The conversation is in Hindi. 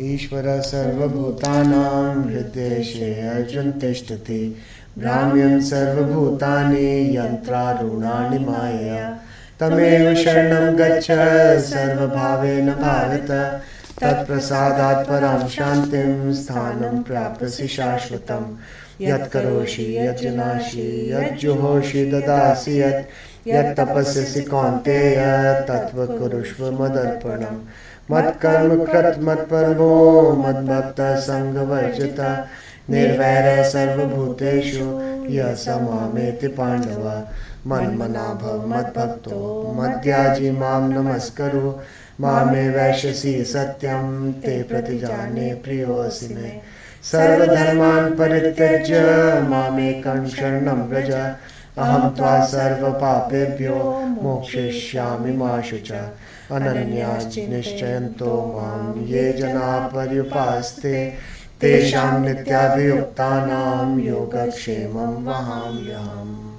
ईश्वर सर्वभूतानां हृद्देशे अर्जुन तिष्ठति। भ्राम्यं सर्वभूतानि यन्त्रारूणानि मायया तमेव शरणं गच्छ, सर्वभावेन भारत तत्प्रसादात् परां शान्तिं, स्थानं प्राप्स्यसि शाश्वतम्। यत्करोषि यज्जनासि यज्जुहोषि, ददासि यत् यत् तपस्यसि कौन्तेय तत्त्वकुरुष्व मदर्पणम् मत्कर्म कृत मत्परमो मद्भक्त सङ्गवर्जित निर्वैर सर्वभूतेषु य समामेति पाण्डव। मन्मना भव मद्भक्तो मद्याजी माँ नमस्करु। मामे वैश्यसि सत्यं, ते प्रतिजाने प्रियोऽसि मे। सर्वधर्मान् परित्यज्य मामेकं शरणं व्रज। अहं त्वा सर्वपापेभ्यो मोक्षयिष्यामि मा शुच। अनन्याश्चिनिश्चयन्तो माँ ये जनाः पर्युपास्ते तेषां नित्याभियुक्तानां योगक्षेमं वहाम्यहम्।